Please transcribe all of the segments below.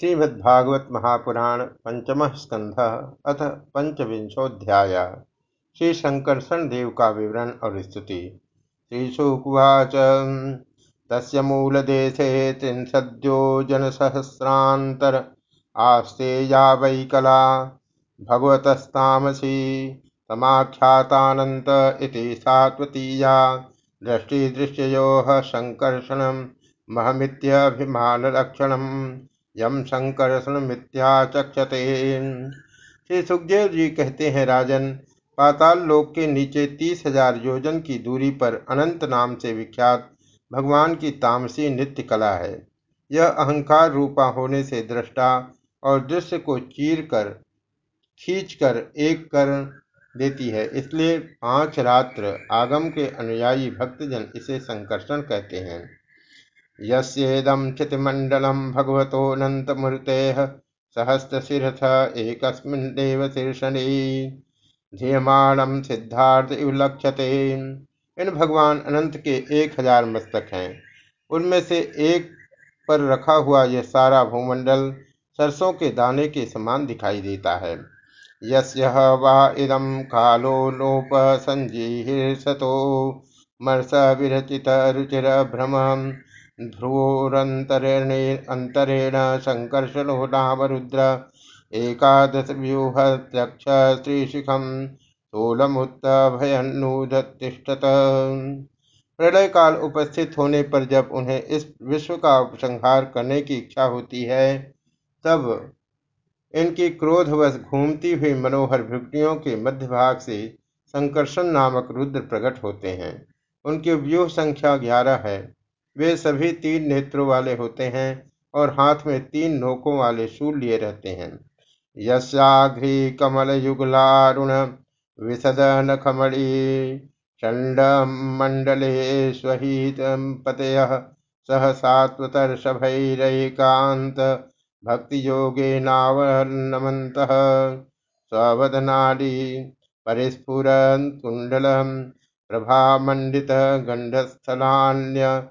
श्रीमद्भागवत महापुराण पंचम स्कंध अथ पंचविंशोध्याय श्री शंकरषण देव का विवरण और स्तुति। श्रीशुकुवाच। तस्य मूलदेशे त्रिंशद्यो जनसहस्रांतर आस्ते या वै कला भगवतस्तामसी तमाख्यातानन्त इति सात्वतीया दृष्टिदृश्ययोः सङ्कर्षणं महमित्यभिमानलक्षणम्। यम संकर्षण मिथ्याचक्षते श्री सुखदेव जी कहते हैं, राजन, पाताल लोक के नीचे तीस हज़ार योजन की दूरी पर अनंत नाम से विख्यात भगवान की तामसी नित्य कला है। यह अहंकार रूपा होने से दृष्टा और दृश्य को चीर कर, खींच कर एक कर देती है। इसलिए पाँच रात्र आगम के अनुयायी भक्तजन इसे संकर्षण कहते हैं। यस्येदं चितिमण्डलं भगवतोऽनन्तमूर्तेः सहस्रशिरथ एकस्मिन्नेव शीर्षणे। ध्येयमाणं सिद्धार्थ इव लक्ष्यते इन भगवान अनंत के एक हज़ार मस्तक हैं। उनमें से एक पर रखा हुआ यह सारा भूमंडल सरसों के दाने के समान दिखाई देता है। यस्य वा इदम कालो नोप संजीहिर्षतो मर्ष विरचित रुचिर भ्रम ध्रुवोरन्तरेण सङ्कर्षणो नाम रुद्र एकादशव्यूहत्यक्ष स्त्रीशिखं स्थूलमुत्तभयन्नुदतिष्ठत प्रलय काल उपस्थित होने पर जब उन्हें इस विश्व का उपसंहार करने की इच्छा होती है, तब इनकी क्रोधवश घूमती हुई मनोहर भृगटियों के मध्य भाग से संकर्षण नामक रुद्र प्रकट होते हैं। उनकी व्यूह संख्या ग्यारह है। वे सभी तीन नेत्रों वाले होते हैं और हाथ में तीन नोकों वाले शूल लिए रहते हैं। यस्याघ्री कमल युगलारुण विशद नखमणि चंड मंडले स्वहित पतय सह सात्वतर्षभैरैकांत भक्ति योगे नावनमंत स्ववदनाली परिस्फुरन्, कुण्डलं प्रभामण्डित गंधस्थलान्य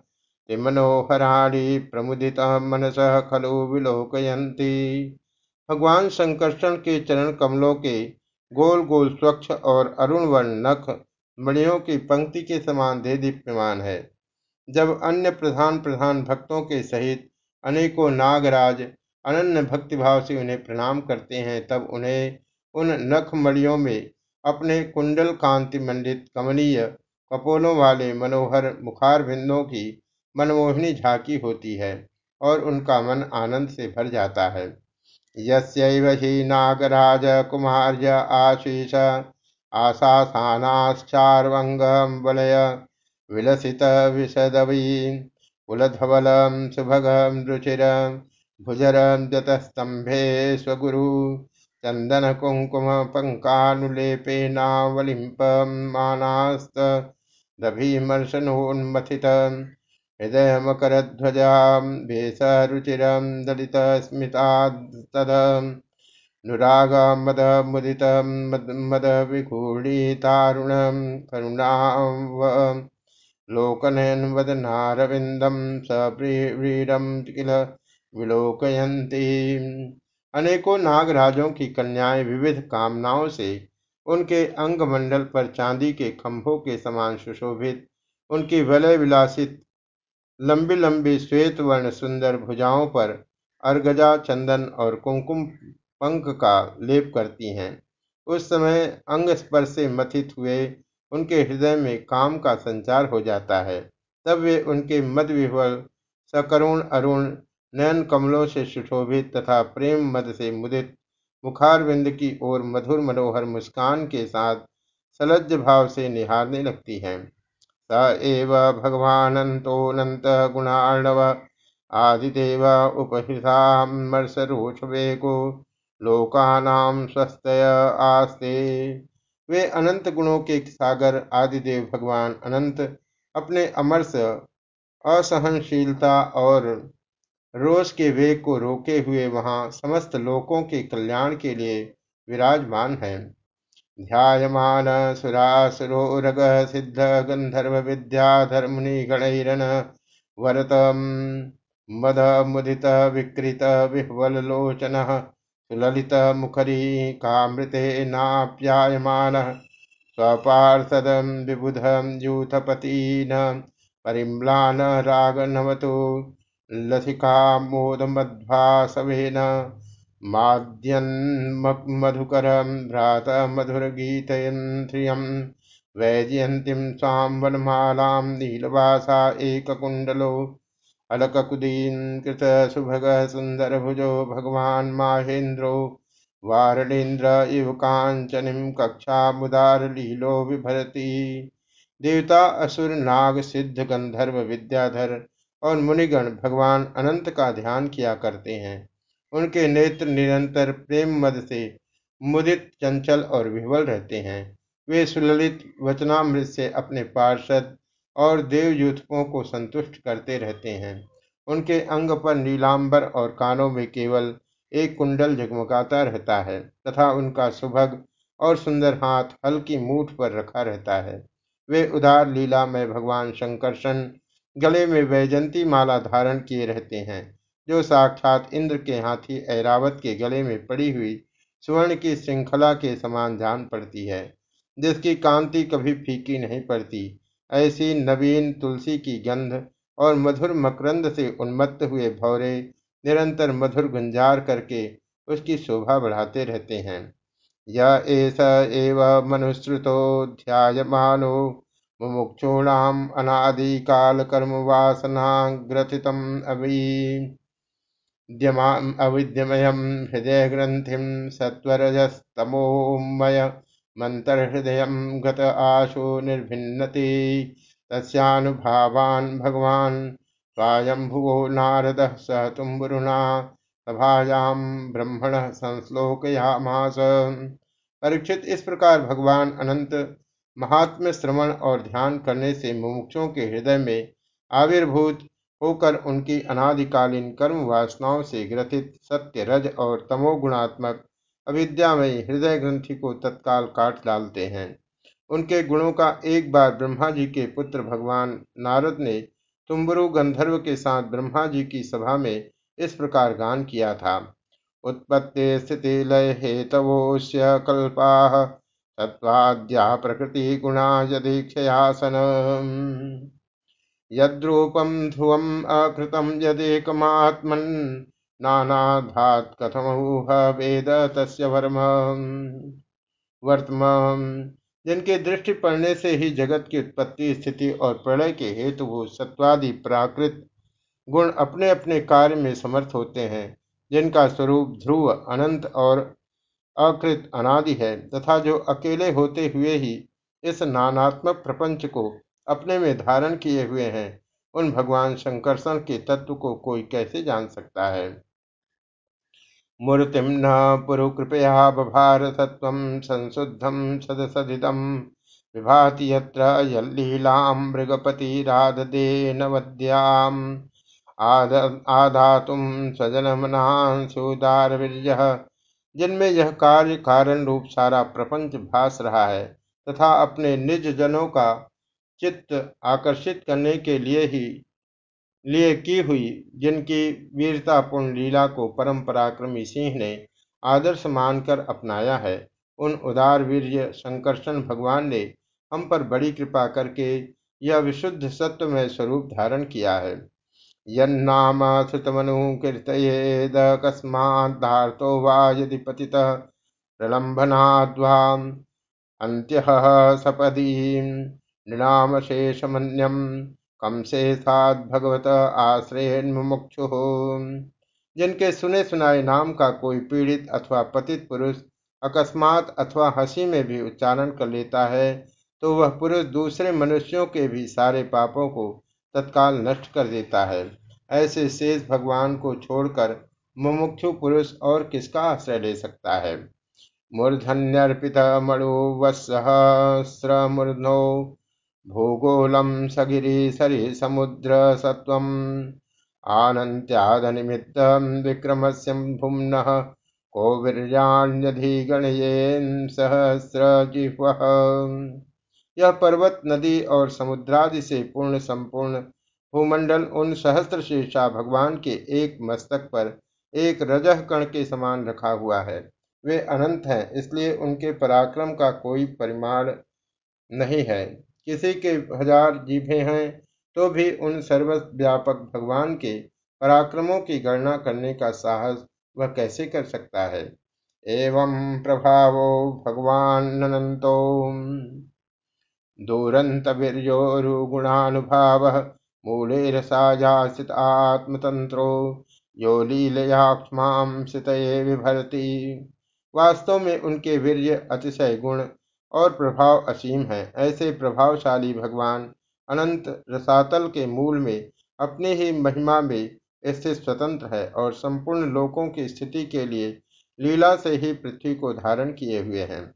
मनोहराणी प्रमुदित मनस खलु विलोकयंती भगवान संकर्षण के चरण कमलों के गोल गोल स्वच्छ और अरुण वर्ण नख मणियों की पंक्ति के समान दे दीप्यमान है। जब अन्य प्रधान प्रधान भक्तों के सहित अनेकों नागराज अनन्य भक्तिभाव से उन्हें प्रणाम करते हैं, तब उन्हें उन नख मणियों में अपने कुंडल कांति मंडित कमनीय कपोलों वाले मनोहर मुखार बिंदों की मनमोहिनी झांकी होती है और उनका मन आनंद से भर जाता है। यस्यैव हि नागराज कुमार्य आशीष आशा आशासानाश्चार्वङ्गं वलय विलसित विशदवी कुलधवलं सुभगं रुचिरं भुजरं जतस्तम्भे स्वगुरु चंदन कुंकुम चन्दनकुङ्कुमपङ्कानुलेपेनावलिम्पमानास्तदभिमर्शनोन्मथितम् हृदयमकरध्वजां भेषरुचिरं दलितस्मितास्तदनुरागमदमुदितं मदविगूढीतारुणं करुणावलोकनयनवदनारविन्दं सव्रीडं किल विलोकयन्ती। अनेकों नागराजों की कन्याएँ विविध कामनाओं से उनके अंगमंडल पर चांदी के खंभों के समान सुशोभित, उनकी वलय विलासित लंबी लंबी श्वेत वर्ण सुंदर भुजाओं पर अर्गजा चंदन और कुंकुम पंख का लेप करती हैं। उस समय अंग स्पर्श से मथित हुए उनके हृदय में काम का संचार हो जाता है। तब वे उनके मद विह्वल सकरुण अरुण, नयन कमलों से सुशोभित तथा प्रेम मद से मुदित मुखारविंद की ओर मधुर मनोहर मुस्कान के साथ सलज्ज भाव से निहारने लगती हैं। स एव भगवानन्तोऽनन्त गुणार्णव। आदिदेव उपहितामर्षरोषवेगो लोकानां स्वस्तय आस्ते। वे अनंत गुणों के सागर आदिदेव भगवान अनंत अपने अमरस, असहनशीलता और रोष के वेग को रोके हुए वहाँ समस्त लोकों के कल्याण के लिए विराजमान हैं। ध्यायमान सुरासुरोरग सिद्ध गंधर्व विद्याधर मुनिगणैरन वरतम मद मुदित विकृत विह्वलोचन सुललित मुखरी कामृते नाप्यायमान स्वपार्षदं विबुधं यूथपतीन परिम्लान रागनवतो लसिकामोदमध्वासवेन माद्यन्मधुकरं भ्रातमधुरगीतयन्त्रियं वैजयन्तीं स्वां वनमालां नीलवासा एककुण्डलो अलककुदीन् सुन्दरभुजो भगवान् माहेन्द्रो वारणेन्द्र इव काञ्चनीं कक्षामुदारलीलो बिभरति देवता, असुर, नाग, सिद्ध, गंधर्व, विद्याधर और मुनिगण भगवान अनंत का ध्यान किया करते हैं। उनके नेत्र निरंतर प्रेम मद से मुदित, चंचल और विह्वल रहते हैं। वे सुललित, वचनामृत से अपने पार्षद और देवयूथकों को संतुष्ट करते रहते हैं। उनके अंग पर नीलांबर और कानों में केवल एक कुंडल जगमगाता रहता है तथा उनका सुभग और सुंदर हाथ हल्की मूठ पर रखा रहता है। वे उदार लीला में भगवान शंकरशन गले में वैजंती माला धारण किए रहते हैं। जो साक्षात इंद्र के हाथी ऐरावत के गले में पड़ी हुई स्वर्ण की श्रृंखला के समान जान पड़ती है, जिसकी कांति कभी फीकी नहीं पड़ती। ऐसी नवीन तुलसी की गंध और मधुर मकरंद से उन्मत्त हुए भौरे निरंतर मधुर गुंजार करके उसकी शोभा बढ़ाते रहते हैं। यह एस एव मनुश्रुतो ध्यायमानो मुमुक्षूणाम अनादिकाल कर्म वासनाग्रथितम अविद्यमयम हृदय ग्रंथिम सत्वरजस्तमोमय मंतर्हृदय गत आशो निर्भिन्नति तस्यानुभावान् भगवान् स्वायंभुवो नारद स तुम्बुरुणा सभायां ब्रह्मण संश्लोकयामास परीक्षित इस प्रकार भगवान अनंत महात्म्य श्रवण और ध्यान करने से मुमुक्षों के हृदय में आविर्भूत होकर उनकी अनादिकालीन कर्म वासनाओं से ग्रथित सत्य रज और तमोगुणात्मक अविद्यामयी हृदय ग्रंथि को तत्काल काट डालते हैं। उनके गुणों का एक बार ब्रह्मा जी के पुत्र भगवान नारद ने तुम्बरु गंधर्व के साथ ब्रह्मा जी की सभा में इस प्रकार गान किया था। उत्पत्ति स्थिति लय हेतवोश्य कल्पा तत्वाद्या प्रकृति गुणा यदीक्षयासन यद्रूपम ध्रुवम अकृतम यदेकमात्मन नानाधात कथमूह वेद तस्य वर्म। वर्तमान जिनके दृष्टि पड़ने से ही जगत की उत्पत्ति, स्थिति और प्रलय के हेतु वो सत्वादि प्राकृत गुण अपने अपने कार्य में समर्थ होते हैं, जिनका स्वरूप ध्रुव, अनंत और अकृत अनादि है, तथा जो अकेले होते हुए ही इस नानात्मक प्रपंच को अपने में धारण किए हुए हैं। उन भगवान शंकरसन के तत्व को कोई कैसे जान सकता है? मूर्तिम न पुरु कृपया बभार तत्व संशुद्धम सदसदिदम विभाति यत्र यल्लीलाम मृगपति राधदे नवद्याम आधातुम स्वजनमनांशुदारवीर्य जिनमें यह कार्य कारण रूप सारा प्रपंच भास रहा है तथा अपने निज जनों का चित्त आकर्षित करने के लिए ही लिए की हुई, जिनकी वीरतापूर्ण लीला को परम पराक्रमी सिंह ने आदर्श मानकर अपनाया है, उन उदार वीर्य संकर्षण भगवान ने हम पर बड़ी कृपा करके यह विशुद्ध सत्व में स्वरूप धारण किया है। यन्नाम श्रुतमनुकीर्तयेदकस्माद्धार्तो वा यदि पतितः प्रलम्भनाद्वाम् अंत्य सपदीं नृणामशेषमन्यं कम से भगवत आश्रयन्मुमुक्षुः जिनके सुने सुनाए नाम का कोई पीड़ित अथवा पतित पुरुष अकस्मात अथवा हँसी में भी उच्चारण कर लेता है तो वह पुरुष दूसरे मनुष्यों के भी सारे पापों को तत्काल नष्ट कर देता है। ऐसे शेष भगवान को छोड़कर मुमुक्षु पुरुष और किसका आश्रय ले सकता है? मूर्धन्यर्पित मणुवत्सहस्रमूर्धो भूगोलम सगिरी सरि समुद्र सत्व आनंत्याद निमित्त विक्रमस्य भुम्न को सहस्र जिह्व यह पर्वत, नदी और समुद्रादि से पूर्ण संपूर्ण भूमंडल उन सहस्त्र शीर्षा भगवान के एक मस्तक पर एक रजह कण के समान रखा हुआ है। वे अनंत हैं, इसलिए उनके पराक्रम का कोई परिमाण नहीं है। किसी के हज़ार जीभे हैं तो भी उन सर्वव्यापक भगवान के पराक्रमों की गणना करने का साहस वह कैसे कर सकता है? एवं प्रभावो भगवानन्तो दूरन्तवीर्योरुगुणानुभावः मूले रसायासित आत्मतंत्रो, यो सितये विभरती। वास्तव में उनके वीर्य अतिशय गुण और प्रभाव असीम है। ऐसे प्रभावशाली भगवान अनंत रसातल के मूल में अपने ही महिमा में स्थित स्वतंत्र है और संपूर्ण लोकों की स्थिति के लिए लीला से ही पृथ्वी को धारण किए हुए हैं।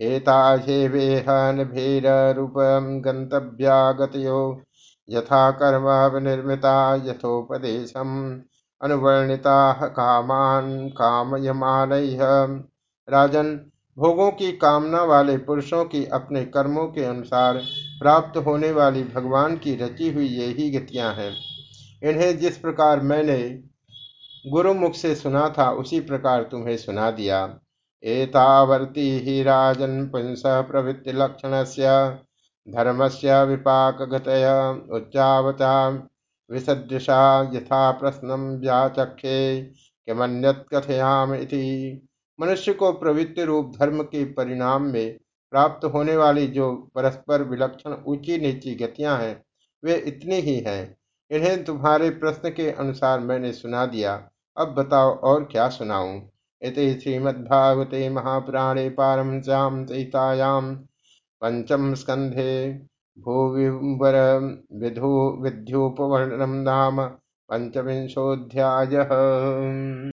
एताहे वेहनभेरूपम गंतव्यागतयो यथा कर्म निर्मिता यथोपदेशम अनुवर्णिता कामान कामयमान। राजन भोगों की कामना वाले पुरुषों की अपने कर्मों के अनुसार प्राप्त होने वाली भगवान की रची हुई यही गतियाँ हैं। इन्हें जिस प्रकार मैंने गुरुमुख से सुना था, उसी प्रकार तुम्हें सुना दिया। एतावर्ती ही राजन पुंस प्रवृत्ति लक्षण से धर्म से विपाक उच्चावता विसदृशा यथा प्रश्न व्याचखे किमन्यत कथयाम इति। मनुष्य को प्रवृत्ति रूप धर्म के परिणाम में प्राप्त होने वाली जो परस्पर विलक्षण ऊँची नीची गतियाँ हैं, वे इतनी ही हैं। इन्हें तुम्हारे प्रश्न के अनुसार मैंने सुना दिया। अब बताओ और क्या सुनाऊं? इति श्रीमद्भागवते महापुराणे पारमश्याम सहितायाम पंचम स्कंधे भूविवर विधु विद्युपवर्णम नाम पंचविंशोऽध्यायः।